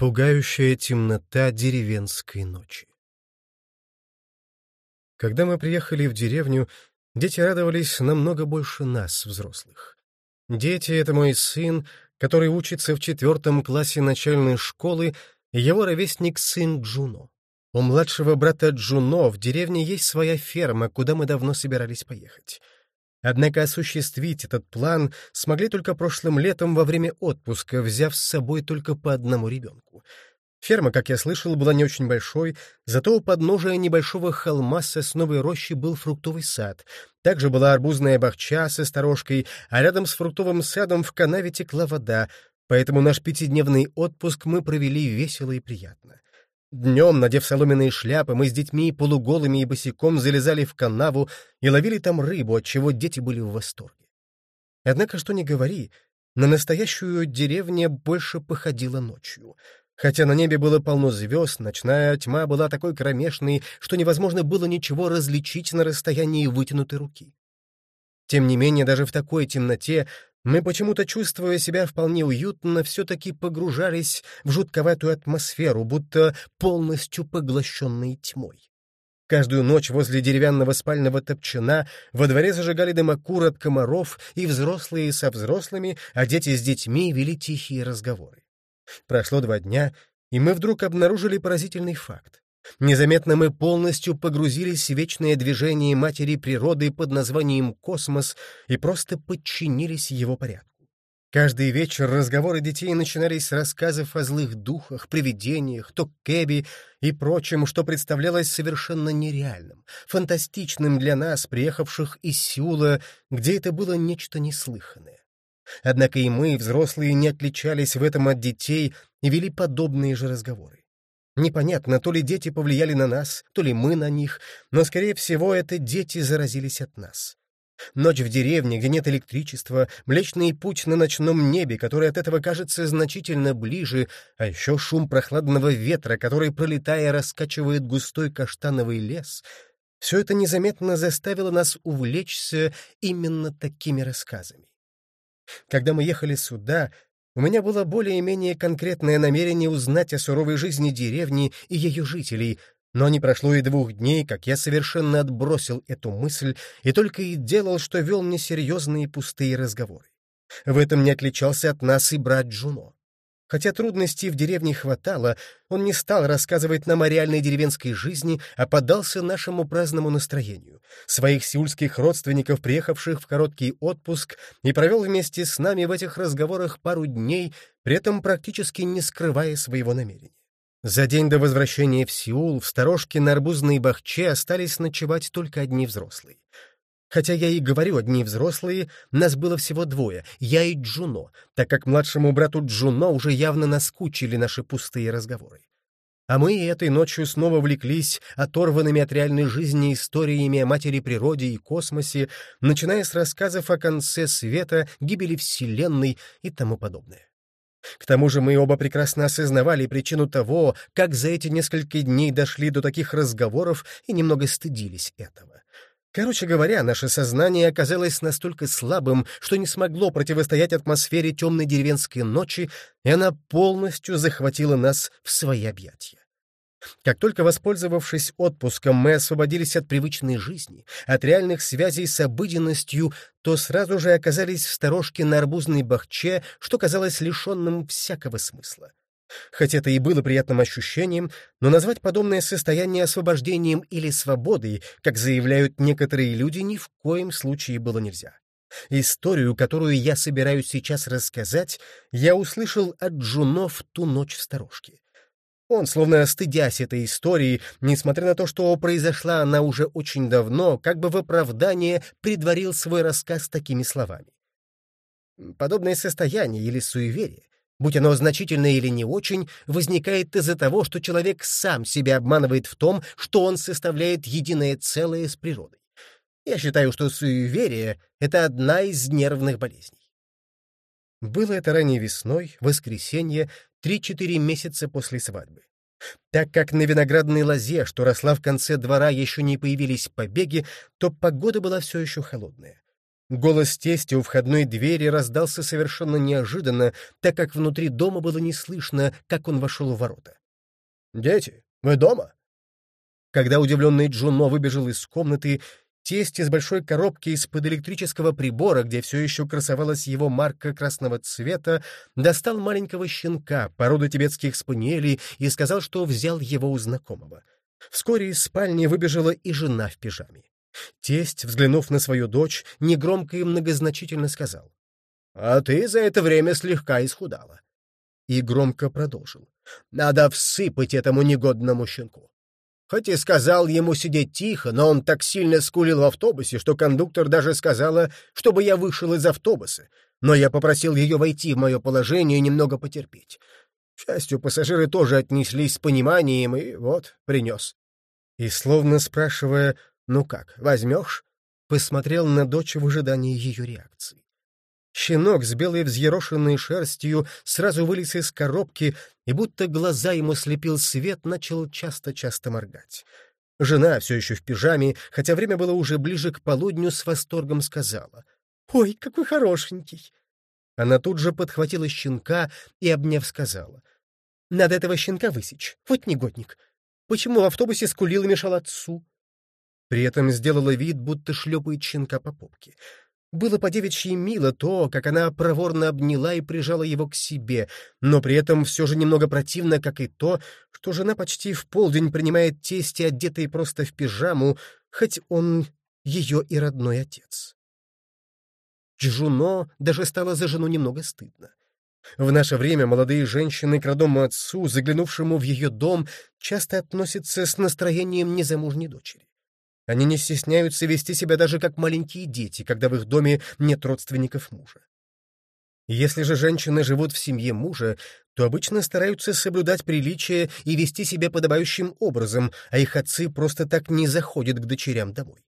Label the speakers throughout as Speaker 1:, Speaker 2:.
Speaker 1: Пугающая темнота деревенской ночи. Когда мы приехали в деревню, дети радовались намного больше нас, взрослых. Дети — это мой сын, который учится в четвертом классе начальной школы, и его ровесник сын Джуно. У младшего брата Джуно в деревне есть своя ферма, куда мы давно собирались поехать. Однако осуществить этот план смогли только прошлым летом во время отпуска, взяв с собой только по одному ребенку. Ферма, как я слышал, была не очень большой, зато у подножия небольшого холма сосновой рощи был фруктовый сад. Также была арбузная бахча со сторожкой, а рядом с фруктовым садом в канаве текла вода, поэтому наш пятидневный отпуск мы провели весело и приятно. Днем, надев соломенные шляпы, мы с детьми полуголыми и босиком залезали в канаву и ловили там рыбу, от чего дети были в восторге. Однако, что ни говори, на настоящую деревню больше походила ночью. Хотя на небе было полно звезд, ночная тьма была такой кромешной, что невозможно было ничего различить на расстоянии вытянутой руки. Тем не менее, даже в такой темноте мы, почему-то чувствуя себя вполне уютно, все-таки погружались в жутковатую атмосферу, будто полностью поглощенные тьмой. Каждую ночь возле деревянного спального топчана во дворе зажигали дымокур от комаров, и взрослые со взрослыми, а дети с детьми вели тихие разговоры. Прошло два дня, и мы вдруг обнаружили поразительный факт. Незаметно мы полностью погрузились в вечное движение матери природы под названием «Космос» и просто подчинились его порядку. Каждый вечер разговоры детей начинались с рассказов о злых духах, привидениях, токкеби и прочем, что представлялось совершенно нереальным, фантастичным для нас, приехавших из Сеула, где это было нечто неслыханное. Однако и мы, взрослые, не отличались в этом от детей и вели подобные же разговоры. Непонятно, то ли дети повлияли на нас, то ли мы на них, но, скорее всего, это дети заразились от нас. Ночь в деревне, где нет электричества, Млечный путь на ночном небе, который от этого кажется значительно ближе, а еще шум прохладного ветра, который, пролетая, раскачивает густой каштановый лес — все это незаметно заставило нас увлечься именно такими рассказами. Когда мы ехали сюда, у меня было более-менее конкретное намерение узнать о суровой жизни деревни и ее жителей, но не прошло и двух дней, как я совершенно отбросил эту мысль и только и делал, что вел несерьезные пустые разговоры. В этом не отличался от нас и брат Джуно. Хотя трудностей в деревне хватало, он не стал рассказывать нам о реальной деревенской жизни, а поддался нашему праздному настроению. Своих сеульских родственников, приехавших в короткий отпуск, и провел вместе с нами в этих разговорах пару дней, при этом практически не скрывая своего намерения. За день до возвращения в Сеул в сторожке на арбузной бахче остались ночевать только одни взрослые. Хотя я и говорю одни взрослые, нас было всего двое, я и Джуно, так как младшему брату Джуно уже явно наскучили наши пустые разговоры. А мы этой ночью снова влеклись оторванными от реальной жизни историями о матери природе и космосе, начиная с рассказов о конце света, гибели Вселенной и тому подобное. К тому же мы оба прекрасно осознавали причину того, как за эти несколько дней дошли до таких разговоров и немного стыдились этого. Короче говоря, наше сознание оказалось настолько слабым, что не смогло противостоять атмосфере темной деревенской ночи, и она полностью захватила нас в свои объятия. Как только воспользовавшись отпуском, мы освободились от привычной жизни, от реальных связей с обыденностью, то сразу же оказались в сторожке на арбузной бахче, что казалось лишенным всякого смысла. Хоть это и было приятным ощущением, но назвать подобное состояние освобождением или свободой, как заявляют некоторые люди, ни в коем случае было нельзя. Историю, которую я собираюсь сейчас рассказать, я услышал от Джуно в ту ночь в сторожке. Он, словно стыдясь этой истории, несмотря на то, что произошла она уже очень давно, как бы в оправдание предварил свой рассказ такими словами. Подобное состояние или суеверие будь оно значительное или не очень, возникает из-за того, что человек сам себя обманывает в том, что он составляет единое целое с природой. Я считаю, что суеверие — это одна из нервных болезней. Было это ранней весной, воскресенье, 3-4 месяца после свадьбы. Так как на виноградной лозе, что росла в конце двора, еще не появились побеги, то погода была все еще холодная. Голос тестя у входной двери раздался совершенно неожиданно, так как внутри дома было не слышно, как он вошел в ворота. «Дети, вы дома?» Когда удивленный Джуно выбежал из комнаты, тесть из большой коробки из-под электрического прибора, где все еще красовалась его марка красного цвета, достал маленького щенка, породы тибетских спаниелей, и сказал, что взял его у знакомого. Вскоре из спальни выбежала и жена в пижаме. Тесть, взглянув на свою дочь, негромко и многозначительно сказал. — А ты за это время слегка исхудала. И громко продолжил. — Надо всыпать этому негодному щенку. Хоть и сказал ему сидеть тихо, но он так сильно скулил в автобусе, что кондуктор даже сказала, чтобы я вышел из автобуса, но я попросил ее войти в мое положение и немного потерпеть. К счастью, пассажиры тоже отнеслись с пониманием, и вот, принес. И, словно спрашивая, «Ну как, возьмешь?» Посмотрел на дочь в ожидании ее реакции. Щенок с белой взъерошенной шерстью сразу вылез из коробки и, будто глаза ему слепил свет, начал часто-часто моргать. Жена, все еще в пижаме, хотя время было уже ближе к полудню, с восторгом сказала. «Ой, какой хорошенький!» Она тут же подхватила щенка и, обняв, сказала. «Надо этого щенка высечь. Вот негодник. Почему в автобусе скулил и мешал отцу? При этом сделала вид, будто шлепает щенка по попке. Было по-девичьи мило то, как она проворно обняла и прижала его к себе, но при этом все же немного противно, как и то, что жена почти в полдень принимает тести, одетые просто в пижаму, хоть он ее и родной отец. Джуно даже стало за жену немного стыдно. В наше время молодые женщины к родному отцу, заглянувшему в ее дом, часто относятся с настроением незамужней дочери. Они не стесняются вести себя даже как маленькие дети, когда в их доме нет родственников мужа. Если же женщины живут в семье мужа, то обычно стараются соблюдать приличие и вести себя подобающим образом, а их отцы просто так не заходят к дочерям домой.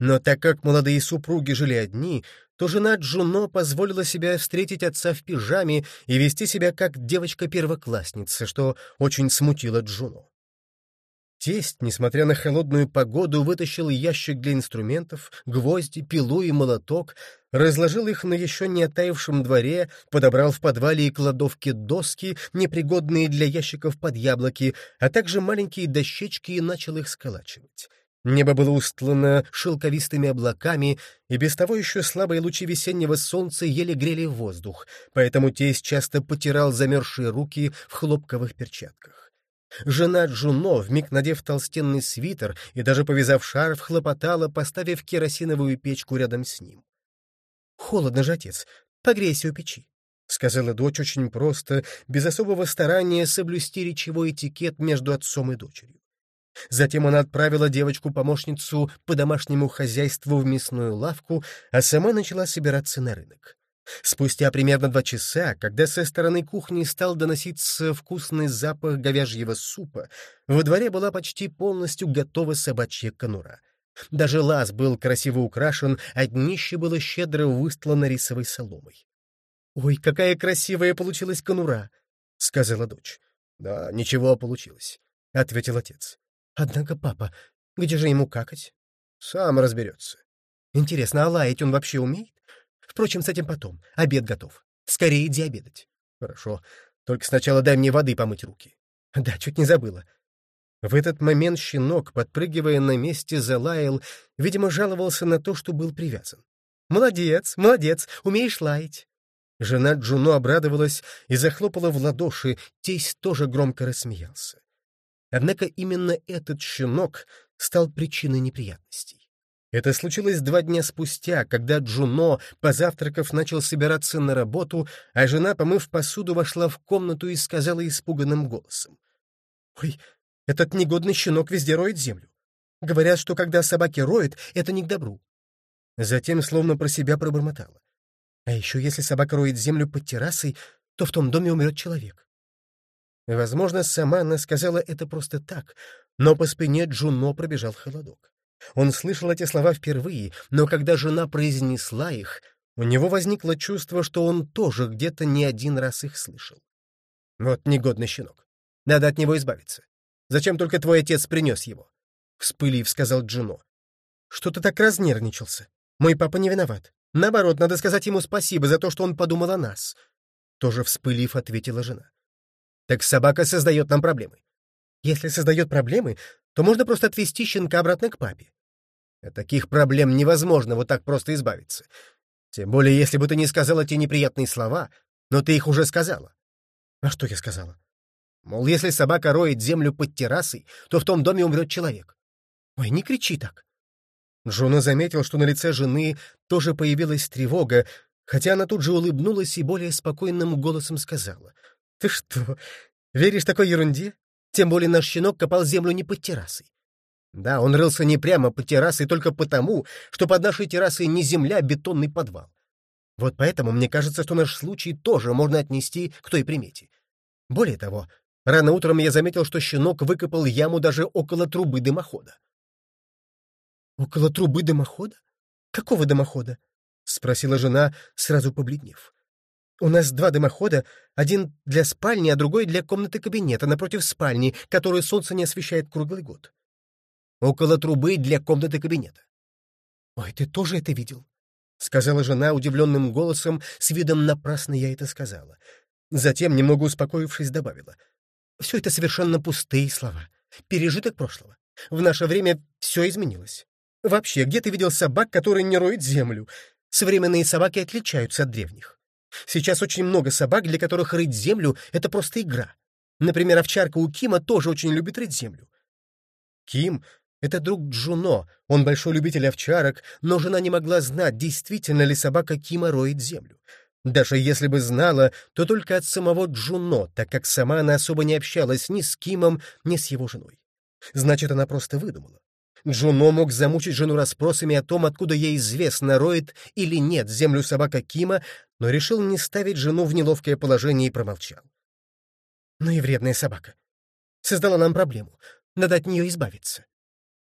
Speaker 1: Но так как молодые супруги жили одни, то жена Джуно позволила себя встретить отца в пижаме и вести себя как девочка-первоклассница, что очень смутило Джуно. Тесть, несмотря на холодную погоду, вытащил ящик для инструментов, гвозди, пилу и молоток, разложил их на еще не оттаившем дворе, подобрал в подвале и кладовке доски, непригодные для ящиков под яблоки, а также маленькие дощечки и начал их сколачивать. Небо было устлано шелковистыми облаками, и без того еще слабые лучи весеннего солнца еле грели воздух, поэтому тесть часто потирал замерзшие руки в хлопковых перчатках. Жена Джуно, вмиг надев толстенный свитер и даже повязав шарф, хлопотала, поставив керосиновую печку рядом с ним. «Холодно же, отец, погрейся у печи», — сказала дочь очень просто, без особого старания соблюсти речевой этикет между отцом и дочерью. Затем она отправила девочку-помощницу по домашнему хозяйству в мясную лавку, а сама начала собираться на рынок. Спустя примерно два часа, когда со стороны кухни стал доноситься вкусный запах говяжьего супа, во дворе была почти полностью готова собачья конура. Даже лаз был красиво украшен, а днище было щедро выстлано рисовой соломой. «Ой, какая красивая получилась конура!» — сказала дочь. «Да, ничего получилось», — ответил отец. «Однако, папа, где же ему какать?» «Сам разберется». «Интересно, а лаять он вообще умеет?» Впрочем, с этим потом. Обед готов. Скорее иди обедать. Хорошо. Только сначала дай мне воды помыть руки. Да, чуть не забыла. В этот момент щенок, подпрыгивая на месте, залаял, видимо, жаловался на то, что был привязан. «Молодец, молодец, умеешь лаять!» Жена Джуно обрадовалась и захлопала в ладоши, тесть тоже громко рассмеялся. Однако именно этот щенок стал причиной неприятностей. Это случилось два дня спустя, когда Джуно, позавтракав, начал собираться на работу, а жена, помыв посуду, вошла в комнату и сказала испуганным голосом. «Ой, этот негодный щенок везде роет землю. Говорят, что когда собаки роют, это не к добру». Затем словно про себя пробормотала. «А еще если собака роет землю под террасой, то в том доме умрет человек». Возможно, сама она сказала это просто так, но по спине Джуно пробежал холодок. Он слышал эти слова впервые, но когда жена произнесла их, у него возникло чувство, что он тоже где-то не один раз их слышал. Вот негодный щенок. Надо от него избавиться. Зачем только твой отец принес его? Вспылив, сказал Джино. Что ты так разнервничался? Мой папа не виноват. Наоборот, надо сказать ему спасибо за то, что он подумал о нас. Тоже вспылив, ответила жена. Так собака создает нам проблемы. Если создает проблемы, то можно просто отвезти щенка обратно к папе. От таких проблем невозможно вот так просто избавиться. Тем более, если бы ты не сказала те неприятные слова, но ты их уже сказала. А что я сказала? Мол, если собака роет землю под террасой, то в том доме умрет человек. Ой, не кричи так. Джона заметил, что на лице жены тоже появилась тревога, хотя она тут же улыбнулась и более спокойным голосом сказала. «Ты что, веришь такой ерунде? Тем более наш щенок копал землю не под террасой. Да, он рылся не прямо под террасой только потому, что под нашей террасой не земля, а бетонный подвал. Вот поэтому мне кажется, что наш случай тоже можно отнести к той примете. Более того, рано утром я заметил, что щенок выкопал яму даже около трубы дымохода. «Около трубы дымохода? Какого дымохода?» — спросила жена, сразу побледнев. «У нас два дымохода, один для спальни, а другой для комнаты-кабинета напротив спальни, которую солнце не освещает круглый год. Около трубы для комнаты-кабинета». «Ой, ты тоже это видел?» — сказала жена удивленным голосом, с видом напрасно я это сказала. Затем, немного успокоившись, добавила. «Все это совершенно пустые слова, пережиток прошлого. В наше время все изменилось. Вообще, где ты видел собак, которые не роют землю? Современные собаки отличаются от древних. Сейчас очень много собак, для которых рыть землю — это просто игра. Например, овчарка у Кима тоже очень любит рыть землю. Ким — это друг Джуно, он большой любитель овчарок, но жена не могла знать, действительно ли собака Кима роет землю. Даже если бы знала, то только от самого Джуно, так как сама она особо не общалась ни с Кимом, ни с его женой. Значит, она просто выдумала. Джуно мог замучить жену расспросами о том, откуда ей известно, роет или нет землю собака Кима, но решил не ставить жену в неловкое положение и промолчал. Ну и вредная собака. Создала нам проблему. Надо от нее избавиться.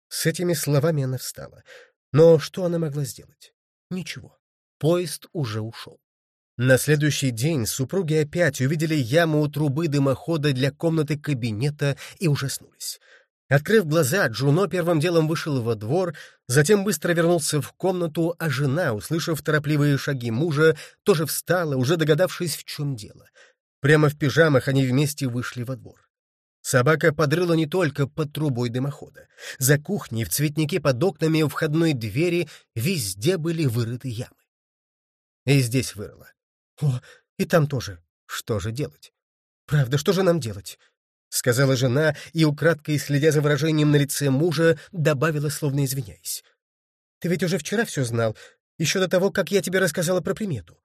Speaker 1: С этими словами она встала. Но что она могла сделать? Ничего. Поезд уже ушел. На следующий день супруги опять увидели яму у трубы дымохода для комнаты кабинета и ужаснулись. Открыв глаза, Джуно первым делом вышел во двор, затем быстро вернулся в комнату, а жена, услышав торопливые шаги мужа, тоже встала, уже догадавшись, в чем дело. Прямо в пижамах они вместе вышли во двор. Собака подрыла не только под трубой дымохода. За кухней, в цветнике под окнами у входной двери везде были вырыты ямы. И здесь вырыла. О, и там тоже. Что же делать? Правда, что же нам делать? — сказала жена и, украдкой следя за выражением на лице мужа, добавила, словно извиняясь. «Ты ведь уже вчера все знал, еще до того, как я тебе рассказала про примету».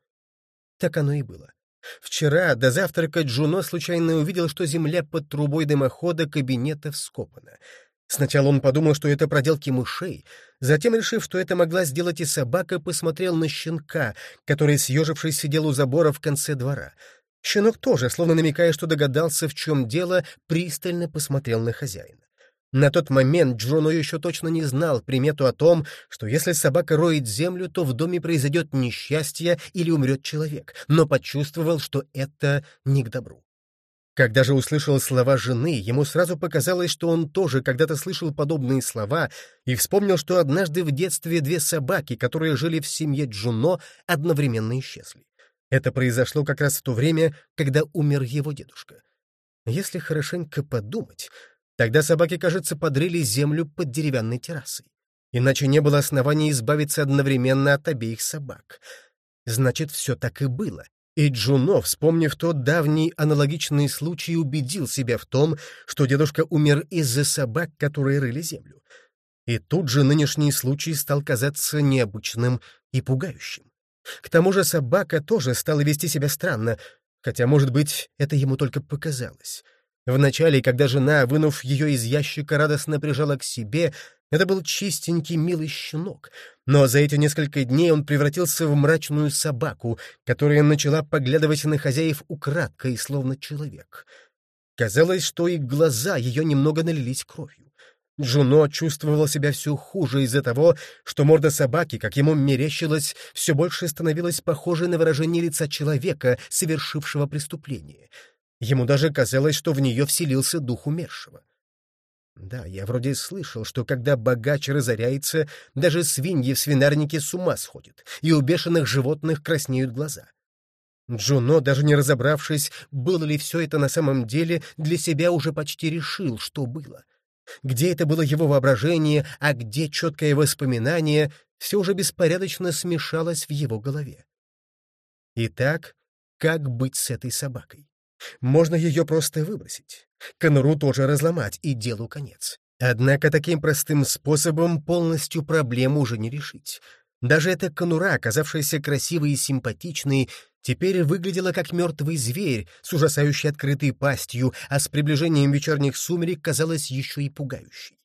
Speaker 1: Так оно и было. Вчера до завтрака Джуно случайно увидел, что земля под трубой дымохода кабинета вскопана. Сначала он подумал, что это проделки мышей, затем, решив, что это могла сделать и собака, посмотрел на щенка, который, съежившись, сидел у забора в конце двора — Щенок тоже, словно намекая, что догадался, в чем дело, пристально посмотрел на хозяина. На тот момент Джоно еще точно не знал примету о том, что если собака роет землю, то в доме произойдет несчастье или умрет человек, но почувствовал, что это не к добру. Когда же услышал слова жены, ему сразу показалось, что он тоже когда-то слышал подобные слова и вспомнил, что однажды в детстве две собаки, которые жили в семье Джуно, одновременно исчезли. Это произошло как раз в то время, когда умер его дедушка. Если хорошенько подумать, тогда собаки, кажется, подрыли землю под деревянной террасой. Иначе не было оснований избавиться одновременно от обеих собак. Значит, все так и было. И Джуно, вспомнив тот давний аналогичный случай, убедил себя в том, что дедушка умер из-за собак, которые рыли землю. И тут же нынешний случай стал казаться необычным и пугающим. К тому же собака тоже стала вести себя странно, хотя, может быть, это ему только показалось. Вначале, когда жена, вынув ее из ящика, радостно прижала к себе, это был чистенький, милый щенок. Но за эти несколько дней он превратился в мрачную собаку, которая начала поглядывать на хозяев украдкой, словно человек. Казалось, что и глаза ее немного налились кровью. Джуно чувствовал себя все хуже из-за того, что морда собаки, как ему мерещилось, все больше становилась похожей на выражение лица человека, совершившего преступление. Ему даже казалось, что в нее вселился дух умершего. Да, я вроде слышал, что когда богач разоряется, даже свиньи в свинарнике с ума сходят, и у бешеных животных краснеют глаза. Джуно, даже не разобравшись, было ли все это на самом деле, для себя уже почти решил, что было. Где это было его воображение, а где четкое воспоминание, все уже беспорядочно смешалось в его голове. Итак, как быть с этой собакой? Можно ее просто выбросить. Конуру тоже разломать, и делу конец. Однако таким простым способом полностью проблему уже не решить. Даже эта конура, оказавшаяся красивой и симпатичной, теперь выглядела как мертвый зверь с ужасающей открытой пастью, а с приближением вечерних сумерек казалась еще и пугающей.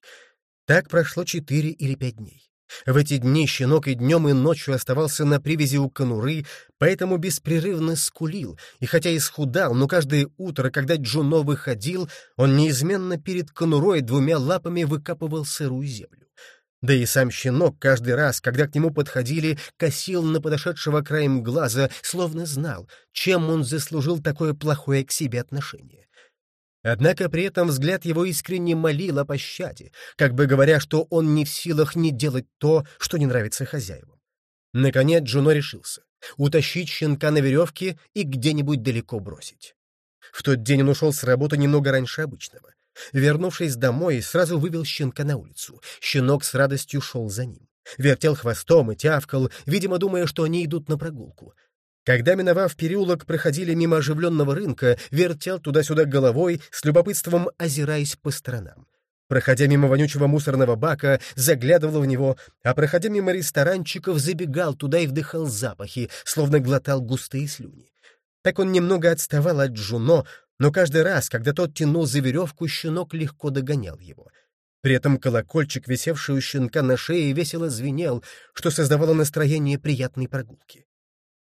Speaker 1: Так прошло четыре или пять дней. В эти дни щенок и днем, и ночью оставался на привязи у конуры, поэтому беспрерывно скулил, и хотя исхудал, но каждое утро, когда Джуно выходил, он неизменно перед конурой двумя лапами выкапывал сырую землю. Да и сам щенок каждый раз, когда к нему подходили, косил на подошедшего краем глаза, словно знал, чем он заслужил такое плохое к себе отношение. Однако при этом взгляд его искренне молил о пощаде, как бы говоря, что он не в силах не делать то, что не нравится хозяевам. Наконец Джуно решился — утащить щенка на веревке и где-нибудь далеко бросить. В тот день он ушел с работы немного раньше обычного. Вернувшись домой, сразу вывел щенка на улицу. Щенок с радостью шел за ним. Вертел хвостом и тявкал, видимо, думая, что они идут на прогулку. Когда, миновав переулок, проходили мимо оживленного рынка, вертел туда-сюда головой, с любопытством озираясь по сторонам. Проходя мимо вонючего мусорного бака, заглядывал в него, а проходя мимо ресторанчиков, забегал туда и вдыхал запахи, словно глотал густые слюни. Так он немного отставал от Джуно, но каждый раз, когда тот тянул за веревку, щенок легко догонял его. При этом колокольчик, висевший у щенка на шее, весело звенел, что создавало настроение приятной прогулки.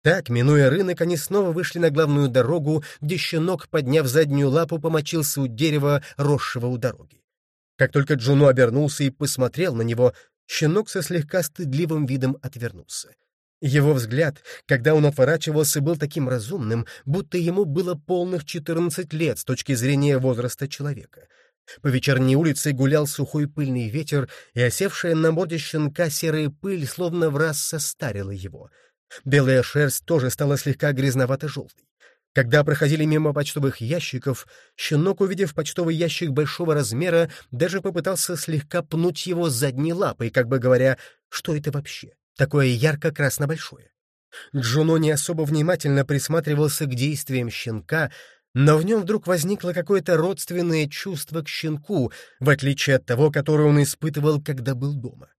Speaker 1: Так, минуя рынок, они снова вышли на главную дорогу, где щенок, подняв заднюю лапу, помочился у дерева, росшего у дороги. Как только Джуно обернулся и посмотрел на него, щенок со слегка стыдливым видом отвернулся. Его взгляд, когда он отворачивался, был таким разумным, будто ему было полных 14 лет с точки зрения возраста человека. По вечерней улице гулял сухой пыльный ветер, и осевшая на морде щенка серая пыль словно в раз состарила его — Белая шерсть тоже стала слегка грязновато-желтой. Когда проходили мимо почтовых ящиков, щенок, увидев почтовый ящик большого размера, даже попытался слегка пнуть его задней лапой, как бы говоря, что это вообще, такое ярко-красно-большое. Джуно не особо внимательно присматривался к действиям щенка, но в нем вдруг возникло какое-то родственное чувство к щенку, в отличие от того, которое он испытывал, когда был дома.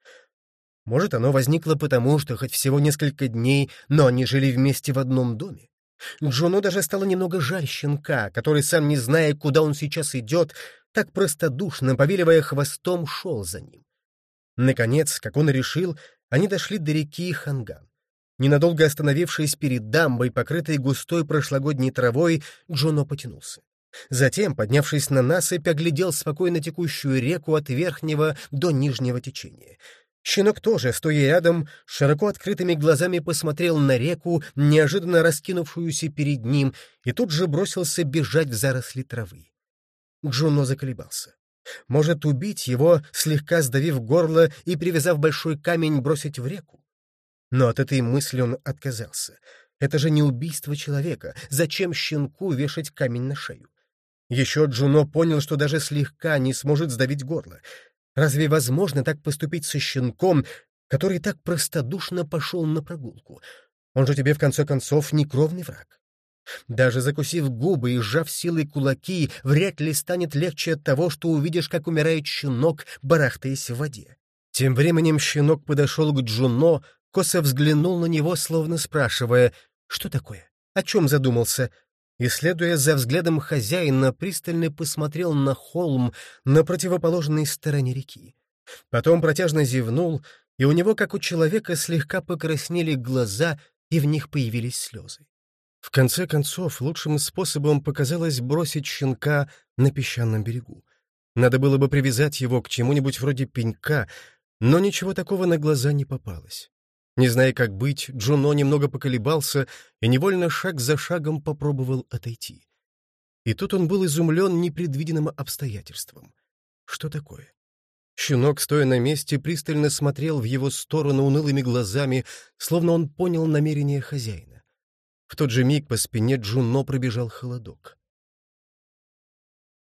Speaker 1: Может, оно возникло потому, что хоть всего несколько дней, но они жили вместе в одном доме. Джону даже стало немного жаль щенка, который, сам не зная, куда он сейчас идет, так простодушно, повиливая хвостом, шел за ним. Наконец, как он решил, они дошли до реки Ханган. Ненадолго остановившись перед дамбой, покрытой густой прошлогодней травой, Джоно потянулся. Затем, поднявшись на насыпь, оглядел спокойно текущую реку от верхнего до нижнего течения — Щенок тоже, стоя рядом, широко открытыми глазами посмотрел на реку, неожиданно раскинувшуюся перед ним, и тут же бросился бежать в заросли травы. Джуно заколебался. Может, убить его, слегка сдавив горло и, привязав большой камень, бросить в реку? Но от этой мысли он отказался. Это же не убийство человека. Зачем щенку вешать камень на шею? Еще Джуно понял, что даже слегка не сможет сдавить горло. Разве возможно так поступить со щенком, который так простодушно пошел на прогулку? Он же тебе, в конце концов, не кровный враг. Даже закусив губы и сжав силой кулаки, вряд ли станет легче от того, что увидишь, как умирает щенок, барахтаясь в воде. Тем временем щенок подошел к Джуно, косо взглянул на него, словно спрашивая, что такое, о чем задумался, и, следуя за взглядом хозяина, пристально посмотрел на холм на противоположной стороне реки. Потом протяжно зевнул, и у него, как у человека, слегка покраснели глаза, и в них появились слезы. В конце концов, лучшим способом показалось бросить щенка на песчаном берегу. Надо было бы привязать его к чему-нибудь вроде пенька, но ничего такого на глаза не попалось. Не зная, как быть, Джуно немного поколебался и невольно шаг за шагом попробовал отойти. И тут он был изумлен непредвиденным обстоятельством. Что такое? Щенок, стоя на месте, пристально смотрел в его сторону унылыми глазами, словно он понял намерение хозяина. В тот же миг по спине Джуно пробежал холодок.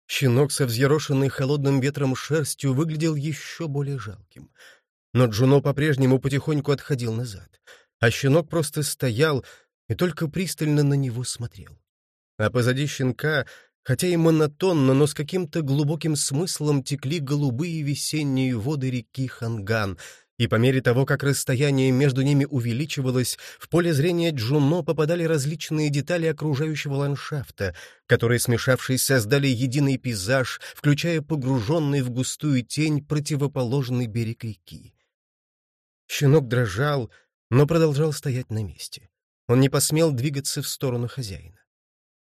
Speaker 1: Щенок со взъерошенной холодным ветром шерстью выглядел еще более жалким. Но Джуно по-прежнему потихоньку отходил назад, а щенок просто стоял и только пристально на него смотрел. А позади щенка Хотя и монотонно, но с каким-то глубоким смыслом текли голубые весенние воды реки Ханган, и по мере того, как расстояние между ними увеличивалось, в поле зрения Джуно попадали различные детали окружающего ландшафта, которые, смешавшись, создали единый пейзаж, включая погруженный в густую тень противоположный берег реки. Щенок дрожал, но продолжал стоять на месте. Он не посмел двигаться в сторону хозяина.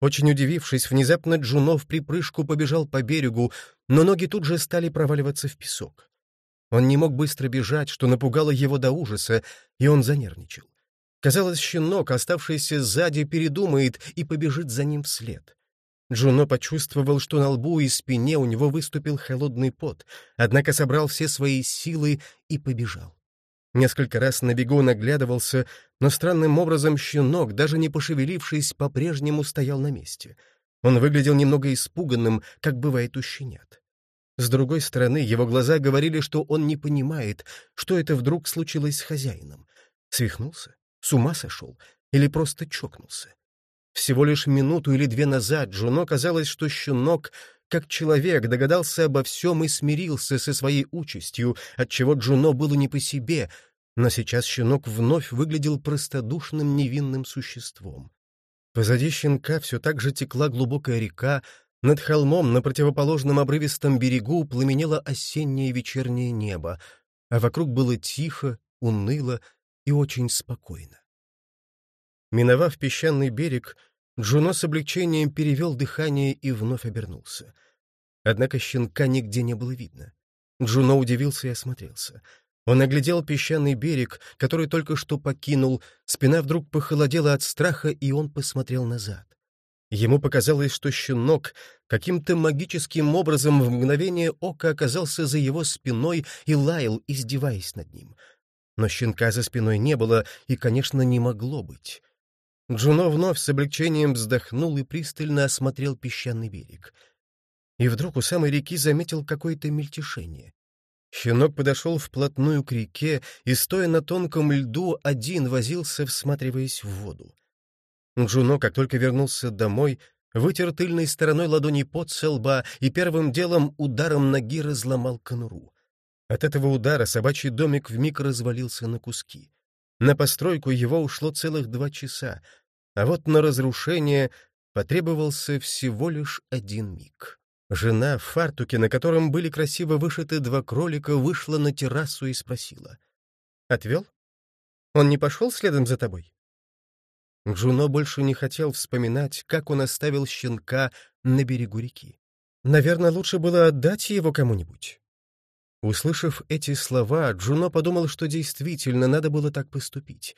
Speaker 1: Очень удивившись, внезапно Джуно в припрыжку побежал по берегу, но ноги тут же стали проваливаться в песок. Он не мог быстро бежать, что напугало его до ужаса, и он занервничал. Казалось, щенок, оставшийся сзади, передумает и побежит за ним вслед. Джуно почувствовал, что на лбу и спине у него выступил холодный пот, однако собрал все свои силы и побежал. Несколько раз на бегу наглядывался, но странным образом щенок, даже не пошевелившись, по-прежнему стоял на месте. Он выглядел немного испуганным, как бывает у щенят. С другой стороны, его глаза говорили, что он не понимает, что это вдруг случилось с хозяином. Свихнулся? С ума сошел? Или просто чокнулся? Всего лишь минуту или две назад Джуно казалось, что щенок как человек догадался обо всем и смирился со своей участью, отчего Джуно было не по себе, но сейчас щенок вновь выглядел простодушным невинным существом. Позади щенка все так же текла глубокая река, над холмом на противоположном обрывистом берегу пламенело осеннее вечернее небо, а вокруг было тихо, уныло и очень спокойно. Миновав песчаный берег, Джуно с облегчением перевел дыхание и вновь обернулся. Однако щенка нигде не было видно. Джуно удивился и осмотрелся. Он оглядел песчаный берег, который только что покинул, спина вдруг похолодела от страха, и он посмотрел назад. Ему показалось, что щенок каким-то магическим образом в мгновение ока оказался за его спиной и лаял, издеваясь над ним. Но щенка за спиной не было и, конечно, не могло быть. Джуно вновь с облегчением вздохнул и пристально осмотрел песчаный берег. И вдруг у самой реки заметил какое-то мельтешение. Щенок подошел вплотную к реке и, стоя на тонком льду, один возился, всматриваясь в воду. Джуно, как только вернулся домой, вытер тыльной стороной ладони под со лба и первым делом ударом ноги разломал конуру. От этого удара собачий домик вмиг развалился на куски. На постройку его ушло целых два часа, а вот на разрушение потребовался всего лишь один миг. Жена в фартуке, на котором были красиво вышиты два кролика, вышла на террасу и спросила. «Отвел? Он не пошел следом за тобой?» Джуно больше не хотел вспоминать, как он оставил щенка на берегу реки. Наверное, лучше было отдать его кому-нибудь. Услышав эти слова, Джуно подумал, что действительно надо было так поступить.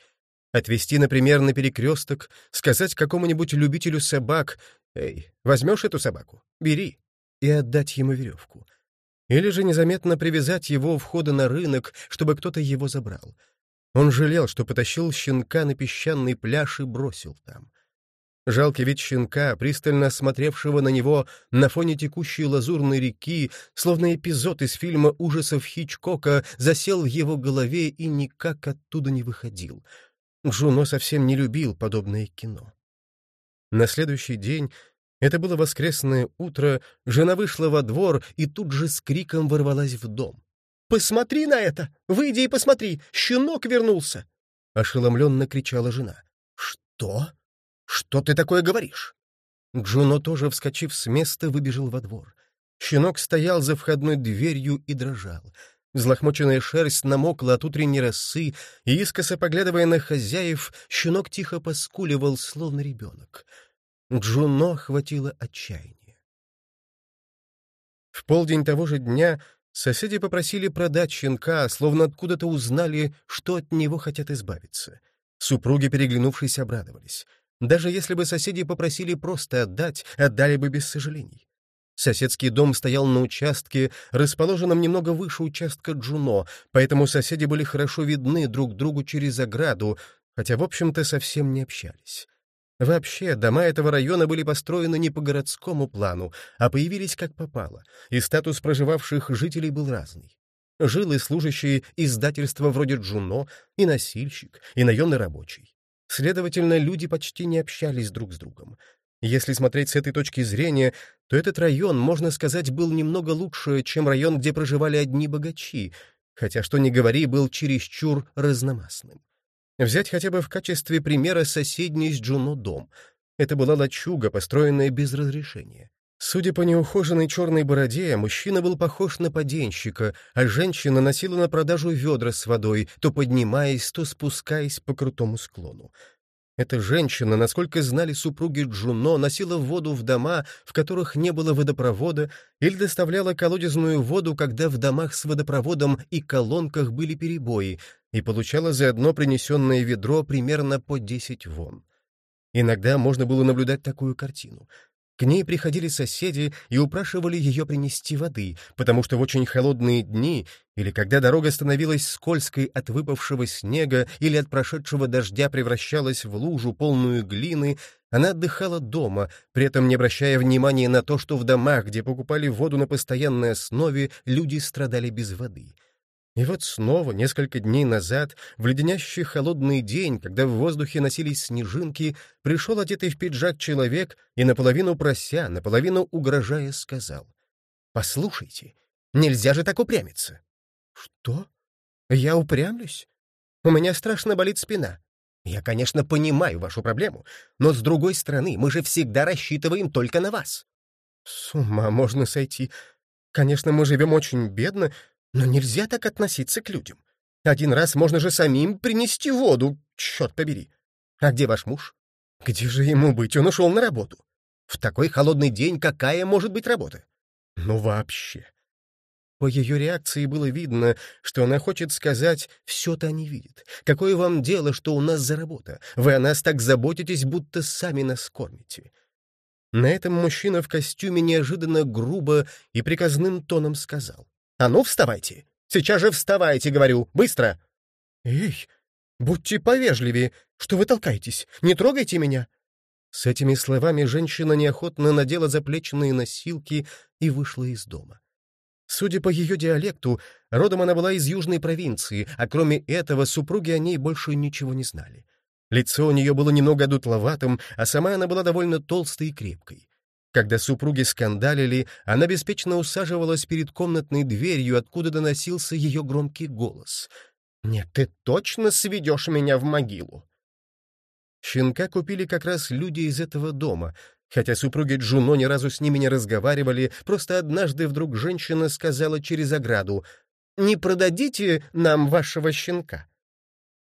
Speaker 1: Отвести, например, на перекресток, сказать какому-нибудь любителю собак «Эй, возьмешь эту собаку? Бери!» и отдать ему веревку. Или же незаметно привязать его у входа на рынок, чтобы кто-то его забрал. Он жалел, что потащил щенка на песчаный пляж и бросил там. Жалкий вид щенка, пристально смотревшего на него на фоне текущей лазурной реки, словно эпизод из фильма ужасов Хичкока, засел в его голове и никак оттуда не выходил. Джуно совсем не любил подобное кино. На следующий день, это было воскресное утро, жена вышла во двор и тут же с криком ворвалась в дом. «Посмотри на это! Выйди и посмотри! Щенок вернулся!» — ошеломленно кричала жена. «Что?» «Что ты такое говоришь?» Джуно тоже, вскочив с места, выбежал во двор. Щенок стоял за входной дверью и дрожал. Взлохмоченная шерсть намокла от утренней росы, и, искоса поглядывая на хозяев, щенок тихо поскуливал, словно ребенок. Джуно охватило отчаяние. В полдень того же дня соседи попросили продать щенка, словно откуда-то узнали, что от него хотят избавиться. Супруги, переглянувшись, обрадовались. Даже если бы соседи попросили просто отдать, отдали бы без сожалений. Соседский дом стоял на участке, расположенном немного выше участка Джуно, поэтому соседи были хорошо видны друг другу через ограду, хотя, в общем-то, совсем не общались. Вообще, дома этого района были построены не по городскому плану, а появились как попало, и статус проживавших жителей был разный. Жил и служащий издательства вроде Джуно, и носильщик, и наемный рабочий. Следовательно, люди почти не общались друг с другом. Если смотреть с этой точки зрения, то этот район, можно сказать, был немного лучше, чем район, где проживали одни богачи, хотя, что ни говори, был чересчур разномастным. Взять хотя бы в качестве примера соседний с Джуно дом. Это была лачуга, построенная без разрешения. Судя по неухоженной черной бороде, мужчина был похож на поденщика, а женщина носила на продажу ведра с водой, то поднимаясь, то спускаясь по крутому склону. Эта женщина, насколько знали супруги Джуно, носила воду в дома, в которых не было водопровода, или доставляла колодезную воду, когда в домах с водопроводом и колонках были перебои, и получала за одно принесенное ведро примерно по 10 вон. Иногда можно было наблюдать такую картину — к ней приходили соседи и упрашивали ее принести воды, потому что в очень холодные дни, или когда дорога становилась скользкой от выпавшего снега или от прошедшего дождя превращалась в лужу, полную глины, она отдыхала дома, при этом не обращая внимания на то, что в домах, где покупали воду на постоянной основе, люди страдали без воды. И вот снова, несколько дней назад, в леденящий холодный день, когда в воздухе носились снежинки, пришел одетый в пиджак человек и наполовину прося, наполовину угрожая сказал. «Послушайте, нельзя же так упрямиться». «Что? Я упрямлюсь? У меня страшно болит спина. Я, конечно, понимаю вашу проблему, но, с другой стороны, мы же всегда рассчитываем только на вас». «С ума можно сойти. Конечно, мы живем очень бедно, но нельзя так относиться к людям. Один раз можно же самим принести воду, черт побери. А где ваш муж? Где же ему быть? Он ушел на работу. В такой холодный день какая может быть работа? Ну вообще. По ее реакции было видно, что она хочет сказать «все-то они видят». Какое вам дело, что у нас за работа? Вы о нас так заботитесь, будто сами нас кормите. На этом мужчина в костюме неожиданно грубо и приказным тоном сказал. А ну, вставайте! Сейчас же вставайте, говорю! Быстро!» «Эй, будьте повежливее! Что вы толкаетесь? Не трогайте меня!» С этими словами женщина неохотно надела заплеченные носилки и вышла из дома. Судя по ее диалекту, родом она была из южной провинции, а кроме этого супруги о ней больше ничего не знали. Лицо у нее было немного дутловатым, а сама она была довольно толстой и крепкой. Когда супруги скандалили, она беспечно усаживалась перед комнатной дверью, откуда доносился ее громкий голос. «Нет, ты точно сведешь меня в могилу!» Щенка купили как раз люди из этого дома, хотя супруги Джуно ни разу с ними не разговаривали, просто однажды вдруг женщина сказала через ограду «Не продадите нам вашего щенка?»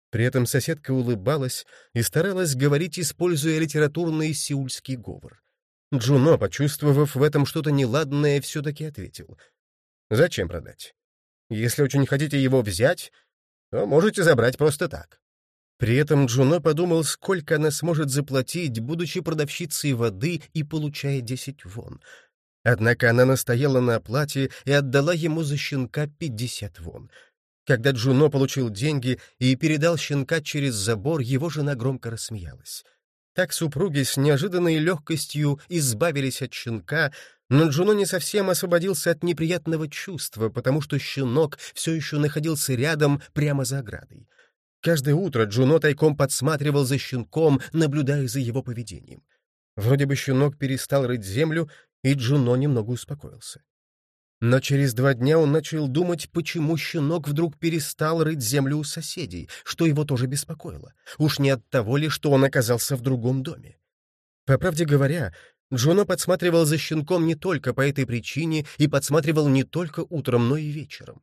Speaker 1: При этом соседка улыбалась и старалась говорить, используя литературный сеульский говор. Джуно, почувствовав в этом что-то неладное, все-таки ответил. «Зачем продать? Если очень хотите его взять, то можете забрать просто так». При этом Джуно подумал, сколько она сможет заплатить, будучи продавщицей воды и получая 10 вон. Однако она настояла на оплате и отдала ему за щенка 50 вон. Когда Джуно получил деньги и передал щенка через забор, его жена громко рассмеялась. Так супруги с неожиданной легкостью избавились от щенка, но Джуно не совсем освободился от неприятного чувства, потому что щенок все еще находился рядом, прямо за оградой. Каждое утро Джуно тайком подсматривал за щенком, наблюдая за его поведением. Вроде бы щенок перестал рыть землю, и Джуно немного успокоился. Но через два дня он начал думать, почему щенок вдруг перестал рыть землю у соседей, что его тоже беспокоило. Уж не от того ли, что он оказался в другом доме. По правде говоря, Джуно подсматривал за щенком не только по этой причине и подсматривал не только утром, но и вечером.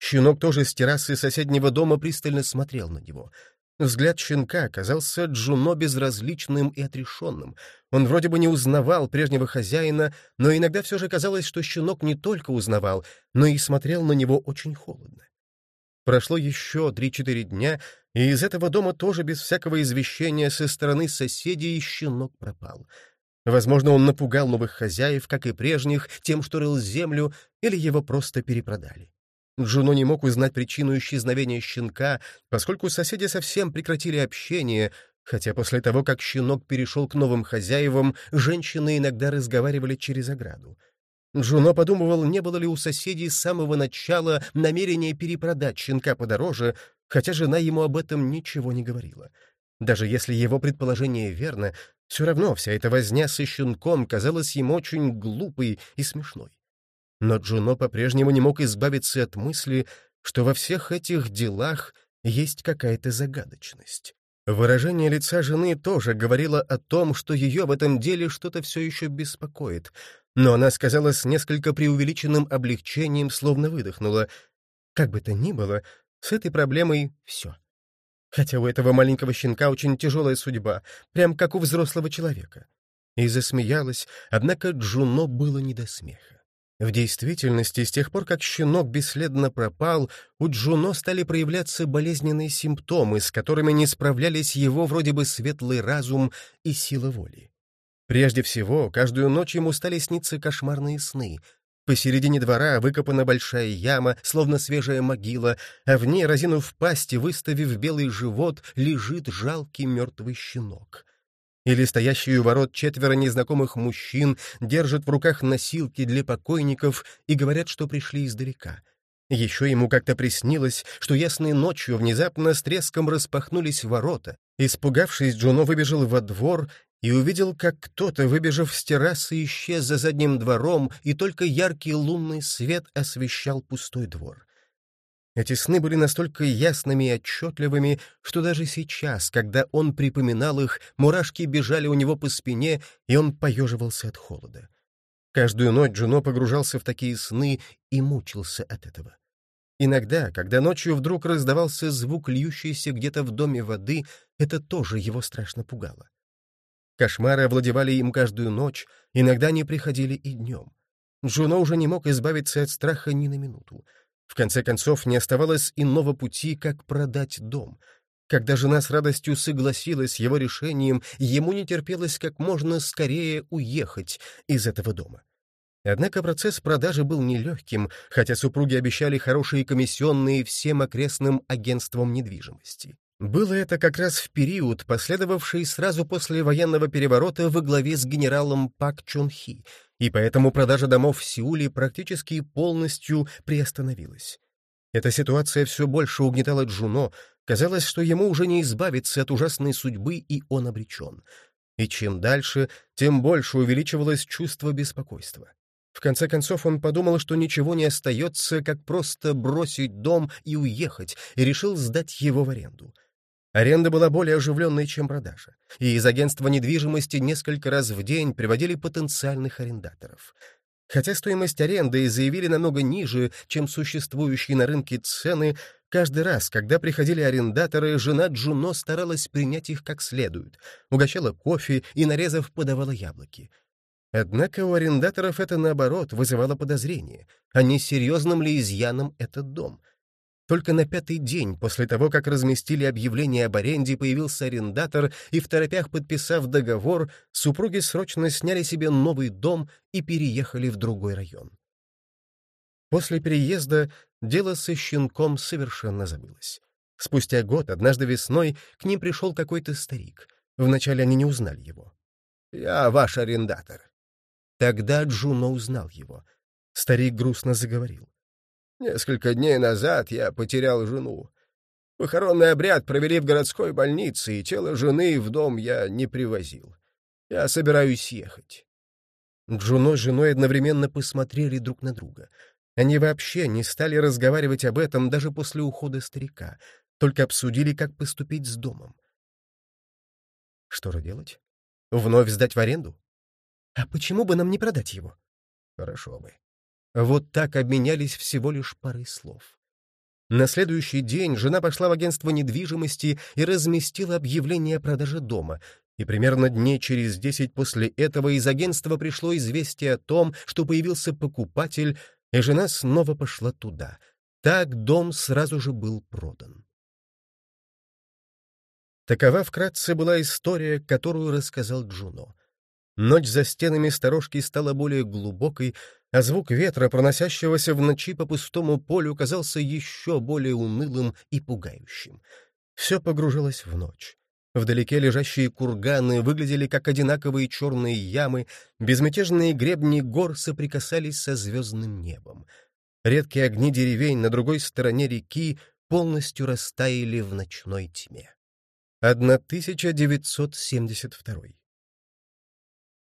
Speaker 1: Щенок тоже с террасы соседнего дома пристально смотрел на него. Взгляд щенка оказался Джуно безразличным и отрешенным. Он вроде бы не узнавал прежнего хозяина, но иногда все же казалось, что щенок не только узнавал, но и смотрел на него очень холодно. Прошло еще три-четыре дня, и из этого дома тоже без всякого извещения со стороны соседей щенок пропал. Возможно, он напугал новых хозяев, как и прежних, тем, что рыл землю, или его просто перепродали. Джуно не мог узнать причину исчезновения щенка, поскольку соседи совсем прекратили общение, хотя после того, как щенок перешел к новым хозяевам, женщины иногда разговаривали через ограду. Джуно подумывал, не было ли у соседей с самого начала намерения перепродать щенка подороже, хотя жена ему об этом ничего не говорила. Даже если его предположение верно, все равно вся эта возня со щенком казалась ему очень глупой и смешной. Но Джуно по-прежнему не мог избавиться от мысли, что во всех этих делах есть какая-то загадочность. Выражение лица жены тоже говорило о том, что ее в этом деле что-то все еще беспокоит, но она сказала с несколько преувеличенным облегчением, словно выдохнула. Как бы то ни было, с этой проблемой все. Хотя у этого маленького щенка очень тяжелая судьба, прям как у взрослого человека. И засмеялась, однако Джуно было не до смеха. В действительности, с тех пор, как щенок бесследно пропал, у Джуно стали проявляться болезненные симптомы, с которыми не справлялись его вроде бы светлый разум и сила воли. Прежде всего, каждую ночь ему стали сниться кошмарные сны. Посередине двора выкопана большая яма, словно свежая могила, а в ней, разинув пасти, выставив белый живот, лежит жалкий мертвый щенок. Или стоящие у ворот четверо незнакомых мужчин держат в руках носилки для покойников и говорят, что пришли издалека. Еще ему как-то приснилось, что ясной ночью внезапно с треском распахнулись ворота. Испугавшись, Джуно выбежал во двор и увидел, как кто-то, выбежав с террасы, исчез за задним двором, и только яркий лунный свет освещал пустой двор. Эти сны были настолько ясными и отчетливыми, что даже сейчас, когда он припоминал их, мурашки бежали у него по спине, и он поеживался от холода. Каждую ночь Джуно погружался в такие сны и мучился от этого. Иногда, когда ночью вдруг раздавался звук льющейся где-то в доме воды, это тоже его страшно пугало. Кошмары овладевали им каждую ночь, иногда они приходили и днем. Джуно уже не мог избавиться от страха ни на минуту. В конце концов, не оставалось иного пути, как продать дом. Когда жена с радостью согласилась с его решением, ему не терпелось как можно скорее уехать из этого дома. Однако процесс продажи был нелегким, хотя супруги обещали хорошие комиссионные всем окрестным агентствам недвижимости. Было это как раз в период, последовавший сразу после военного переворота во главе с генералом Пак Чон Хи, и поэтому продажа домов в Сеуле практически полностью приостановилась. Эта ситуация все больше угнетала Джуно, казалось, что ему уже не избавиться от ужасной судьбы, и он обречен. И чем дальше, тем больше увеличивалось чувство беспокойства. В конце концов он подумал, что ничего не остается, как просто бросить дом и уехать, и решил сдать его в аренду. Аренда была более оживленной, чем продажа, и из агентства недвижимости несколько раз в день приводили потенциальных арендаторов. Хотя стоимость аренды заявили намного ниже, чем существующие на рынке цены, каждый раз, когда приходили арендаторы, жена Джуно старалась принять их как следует, угощала кофе и, нарезав, подавала яблоки. Однако у арендаторов это, наоборот, вызывало подозрение, а не серьезным ли изъяном этот дом — только на пятый день после того, как разместили объявление об аренде, появился арендатор, и в торопях подписав договор, супруги срочно сняли себе новый дом и переехали в другой район. После переезда дело со щенком совершенно забылось. Спустя год, однажды весной, к ним пришел какой-то старик. Вначале они не узнали его. «Я ваш арендатор». Тогда Джуно узнал его. Старик грустно заговорил. Несколько дней назад я потерял жену. Похоронный обряд провели в городской больнице, и тело жены в дом я не привозил. Я собираюсь ехать. Джуно с женой одновременно посмотрели друг на друга. Они вообще не стали разговаривать об этом даже после ухода старика, только обсудили, как поступить с домом. Что же делать? Вновь сдать в аренду? А почему бы нам не продать его? Хорошо бы. Вот так обменялись всего лишь парой слов. На следующий день жена пошла в агентство недвижимости и разместила объявление о продаже дома, и примерно дней через десять после этого из агентства пришло известие о том, что появился покупатель, и жена снова пошла туда. Так дом сразу же был продан. Такова вкратце была история, которую рассказал Джуно. Ночь за стенами сторожки стала более глубокой, а звук ветра, проносящегося в ночи по пустому полю, казался еще более унылым и пугающим. Все погружилось в ночь. Вдалеке лежащие курганы выглядели как одинаковые черные ямы, безмятежные гребни гор соприкасались со звездным небом. Редкие огни деревень на другой стороне реки полностью растаяли в ночной тьме. 1972